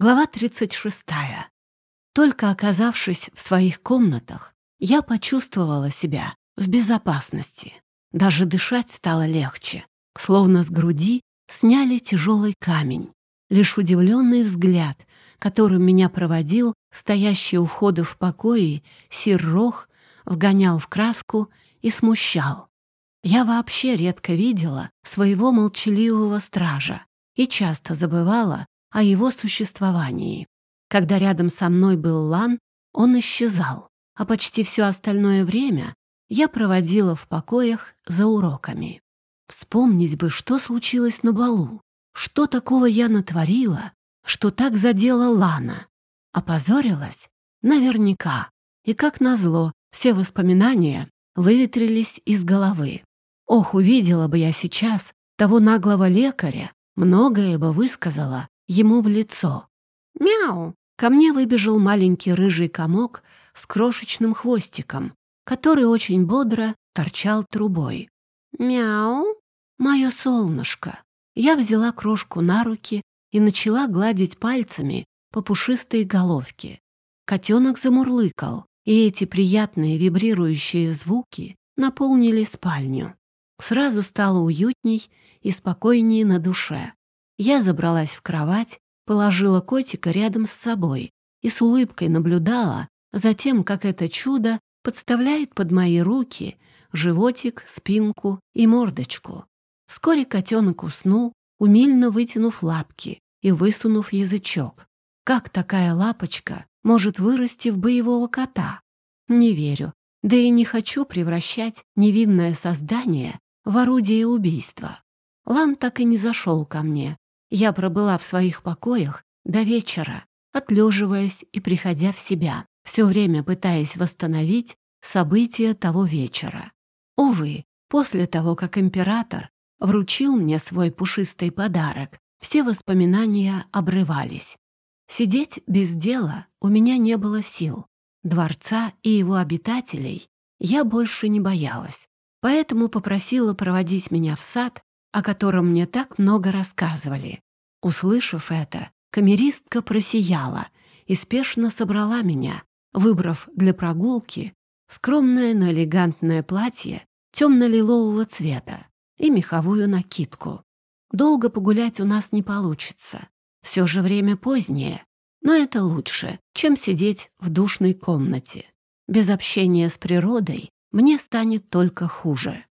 Глава 36. Только оказавшись в своих комнатах, я почувствовала себя в безопасности. Даже дышать стало легче, словно с груди сняли тяжелый камень. Лишь удивленный взгляд, которым меня проводил стоящий у входа в покое сир Рох, вгонял в краску и смущал. Я вообще редко видела своего молчаливого стража и часто забывала, о его существовании. Когда рядом со мной был Лан, он исчезал, а почти все остальное время я проводила в покоях за уроками. Вспомнить бы, что случилось на балу, что такого я натворила, что так задела Лана. Опозорилась? Наверняка. И как назло, все воспоминания выветрились из головы. Ох, увидела бы я сейчас того наглого лекаря, многое бы высказала ему в лицо. «Мяу!» Ко мне выбежал маленький рыжий комок с крошечным хвостиком, который очень бодро торчал трубой. «Мяу!» «Мое солнышко!» Я взяла крошку на руки и начала гладить пальцами по пушистой головке. Котенок замурлыкал, и эти приятные вибрирующие звуки наполнили спальню. Сразу стало уютней и спокойнее на душе. Я забралась в кровать, положила котика рядом с собой и с улыбкой наблюдала за тем, как это чудо подставляет под мои руки животик, спинку и мордочку. Вскоре котенок уснул, умильно вытянув лапки и высунув язычок. Как такая лапочка может вырасти в боевого кота? Не верю, да и не хочу превращать невинное создание в орудие убийства. Лан так и не зашел ко мне, я пробыла в своих покоях до вечера, отлеживаясь и приходя в себя, все время пытаясь восстановить события того вечера. Увы, после того, как император вручил мне свой пушистый подарок, все воспоминания обрывались. Сидеть без дела у меня не было сил. Дворца и его обитателей я больше не боялась, поэтому попросила проводить меня в сад, о котором мне так много рассказывали. Услышав это, камеристка просияла и спешно собрала меня, выбрав для прогулки скромное, но элегантное платье темно-лилового цвета и меховую накидку. Долго погулять у нас не получится. Все же время позднее, но это лучше, чем сидеть в душной комнате. Без общения с природой мне станет только хуже.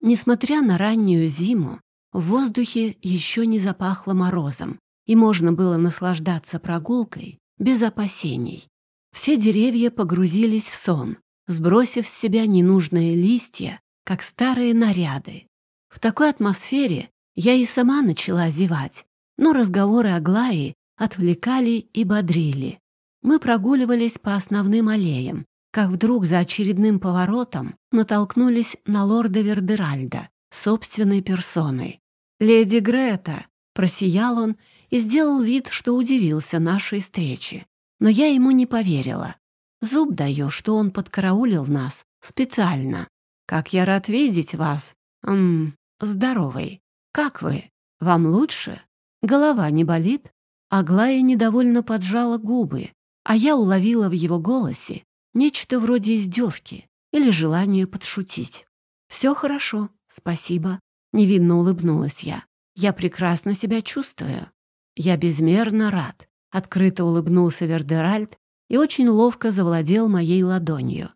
Несмотря на раннюю зиму, в воздухе еще не запахло морозом, и можно было наслаждаться прогулкой без опасений. Все деревья погрузились в сон, сбросив с себя ненужные листья, как старые наряды. В такой атмосфере я и сама начала зевать, но разговоры о Глае отвлекали и бодрили. Мы прогуливались по основным аллеям, как вдруг за очередным поворотом натолкнулись на лорда Вердеральда собственной персоной. «Леди Грета!» — просиял он и сделал вид, что удивился нашей встрече. Но я ему не поверила. Зуб даю, что он подкараулил нас специально. «Как я рад видеть вас! Ммм, здоровый. Как вы? Вам лучше? Голова не болит?» Аглая недовольно поджала губы, а я уловила в его голосе нечто вроде издевки или желание подшутить. «Все хорошо, спасибо», Невинно улыбнулась я. «Я прекрасно себя чувствую. Я безмерно рад». Открыто улыбнулся Вердеральд и очень ловко завладел моей ладонью.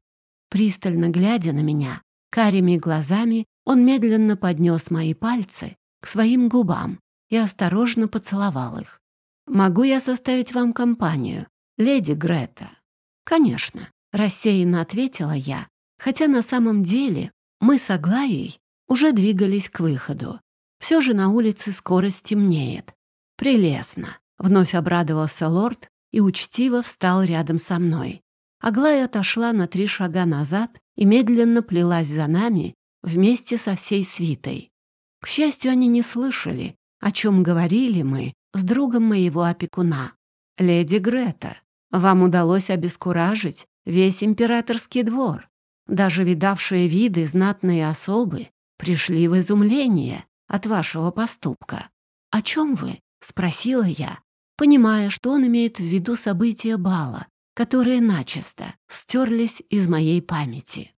Пристально глядя на меня, карими глазами, он медленно поднес мои пальцы к своим губам и осторожно поцеловал их. «Могу я составить вам компанию, леди Грета?» «Конечно», — рассеянно ответила я, хотя на самом деле мы с Аглаей уже двигались к выходу. Все же на улице скоро стемнеет. Прелестно. Вновь обрадовался лорд и учтиво встал рядом со мной. Аглая отошла на три шага назад и медленно плелась за нами вместе со всей свитой. К счастью, они не слышали, о чем говорили мы с другом моего опекуна. «Леди Грета, вам удалось обескуражить весь императорский двор. Даже видавшие виды знатные особы пришли в изумление от вашего поступка. «О чем вы?» — спросила я, понимая, что он имеет в виду события бала, которые начисто стерлись из моей памяти.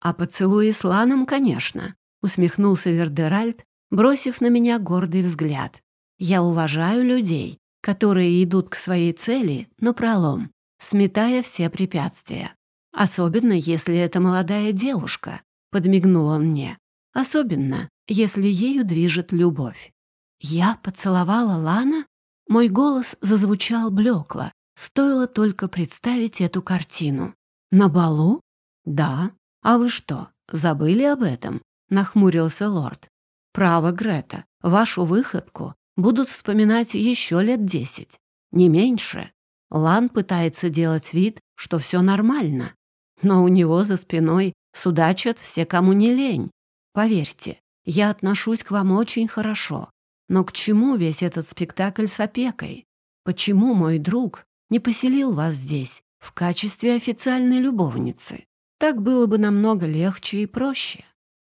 «А поцелуи с Ланом, конечно», — усмехнулся Вердеральд, бросив на меня гордый взгляд. «Я уважаю людей, которые идут к своей цели напролом, сметая все препятствия. Особенно, если это молодая девушка», — подмигнул он мне. «Особенно, если ею движет любовь». «Я поцеловала Лана?» Мой голос зазвучал блекло, стоило только представить эту картину. «На балу?» «Да. А вы что, забыли об этом?» — нахмурился лорд. «Право, Грета, вашу выходку будут вспоминать еще лет десять, не меньше. Лан пытается делать вид, что все нормально, но у него за спиной судачат все, кому не лень. Поверьте, я отношусь к вам очень хорошо. Но к чему весь этот спектакль с опекой? Почему мой друг не поселил вас здесь в качестве официальной любовницы? Так было бы намного легче и проще.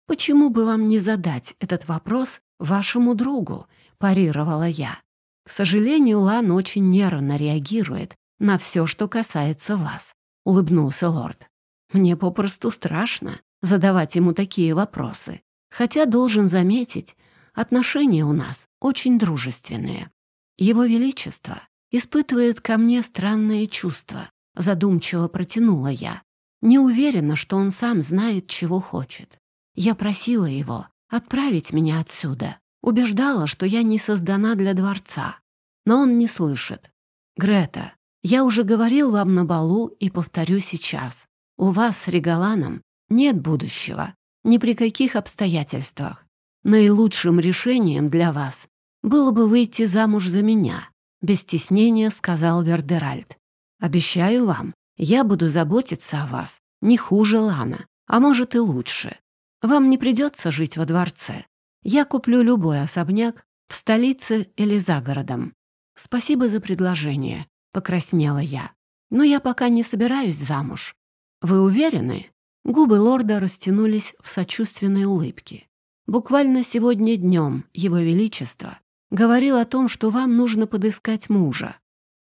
Почему бы вам не задать этот вопрос вашему другу, парировала я. К сожалению, Лан очень нервно реагирует на все, что касается вас, улыбнулся лорд. Мне попросту страшно задавать ему такие вопросы. Хотя должен заметить, отношения у нас очень дружественные. Его Величество испытывает ко мне странные чувства, задумчиво протянула я. Не уверена, что он сам знает, чего хочет. Я просила его отправить меня отсюда, убеждала, что я не создана для дворца. Но он не слышит. «Грета, я уже говорил вам на балу и повторю сейчас. У вас с Регаланом нет будущего. Ни при каких обстоятельствах. Наилучшим решением для вас было бы выйти замуж за меня, без стеснения сказал Вердеральд. Обещаю вам, я буду заботиться о вас не хуже Лана, а может и лучше. Вам не придется жить во дворце. Я куплю любой особняк в столице или за городом. Спасибо за предложение, покраснела я. Но я пока не собираюсь замуж. Вы уверены? Губы лорда растянулись в сочувственной улыбке. Буквально сегодня днем Его Величество говорил о том, что вам нужно подыскать мужа.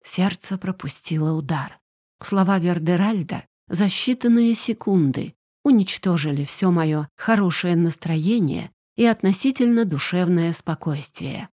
Сердце пропустило удар. Слова Вердеральда за считанные секунды уничтожили все мое хорошее настроение и относительно душевное спокойствие.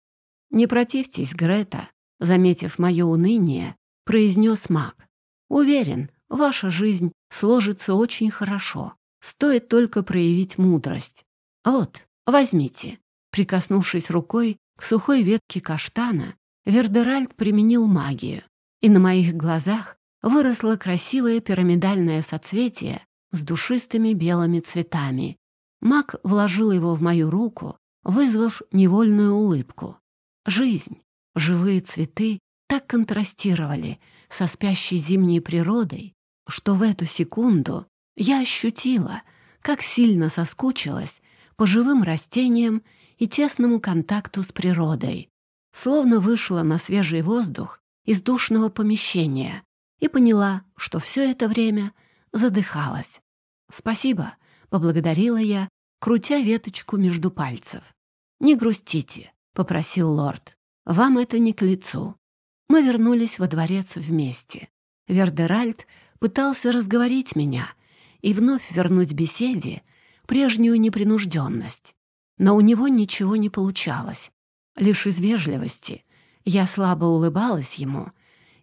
«Не противьтесь, Грета», — заметив мое уныние, произнес маг. «Уверен, ваша жизнь сложится очень хорошо. Стоит только проявить мудрость. Вот, возьмите». Прикоснувшись рукой к сухой ветке каштана, Вердеральд применил магию, и на моих глазах выросло красивое пирамидальное соцветие с душистыми белыми цветами. Маг вложил его в мою руку, вызвав невольную улыбку. Жизнь, живые цветы так контрастировали со спящей зимней природой, что в эту секунду я ощутила, как сильно соскучилась по живым растениям и тесному контакту с природой. Словно вышла на свежий воздух из душного помещения и поняла, что все это время задыхалась. «Спасибо», — поблагодарила я, крутя веточку между пальцев. «Не грустите», — попросил лорд. «Вам это не к лицу». Мы вернулись во дворец вместе. Вердеральд пытался разговорить меня и вновь вернуть беседе прежнюю непринужденность. Но у него ничего не получалось. Лишь из вежливости я слабо улыбалась ему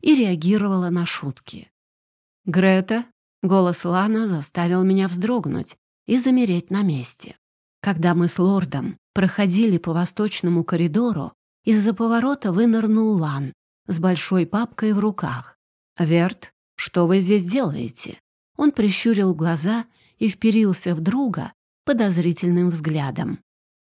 и реагировала на шутки. «Грета?» — голос Лана заставил меня вздрогнуть и замереть на месте. Когда мы с лордом проходили по восточному коридору, из-за поворота вынырнул Лан с большой папкой в руках. «Верт, что вы здесь делаете?» Он прищурил глаза и вперился в друга подозрительным взглядом.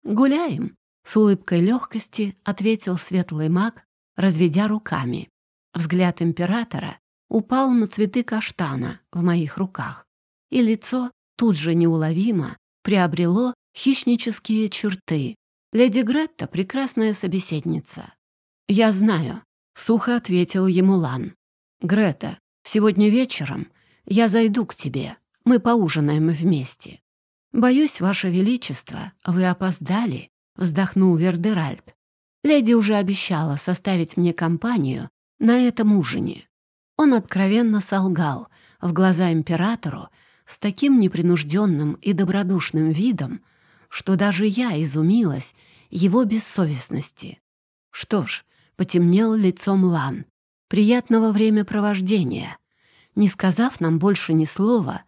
«Гуляем», — с улыбкой легкости ответил светлый маг, разведя руками. Взгляд императора упал на цветы каштана в моих руках, и лицо тут же неуловимо приобрело хищнические черты. Леди Гретта — прекрасная собеседница. «Я знаю», — сухо ответил ему Лан. «Грета, сегодня вечером я зайду к тебе, мы поужинаем вместе». «Боюсь, Ваше Величество, вы опоздали», — вздохнул Вердеральд. «Леди уже обещала составить мне компанию на этом ужине. Он откровенно солгал в глаза императору с таким непринужденным и добродушным видом, что даже я изумилась его бессовестности. Что ж, потемнел лицом Лан. Приятного времяпровождения. Не сказав нам больше ни слова,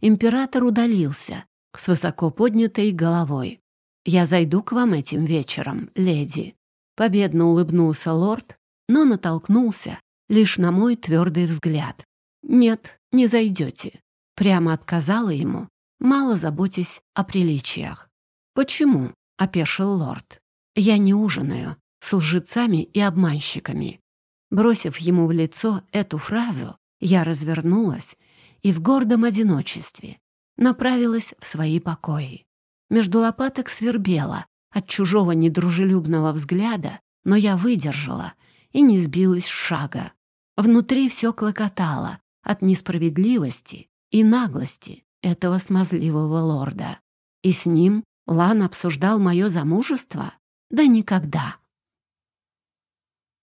император удалился с высоко поднятой головой. «Я зайду к вам этим вечером, леди». Победно улыбнулся лорд, но натолкнулся лишь на мой твердый взгляд. «Нет, не зайдете». Прямо отказала ему, мало заботясь о приличиях. «Почему?» — опешил лорд. «Я не ужинаю с лжецами и обманщиками». Бросив ему в лицо эту фразу, я развернулась и в гордом одиночестве направилась в свои покои. Между лопаток свербело от чужого недружелюбного взгляда, но я выдержала и не сбилась с шага. Внутри все клокотало от несправедливости и наглости этого смазливого лорда. И с ним Лан обсуждал мое замужество? Да никогда.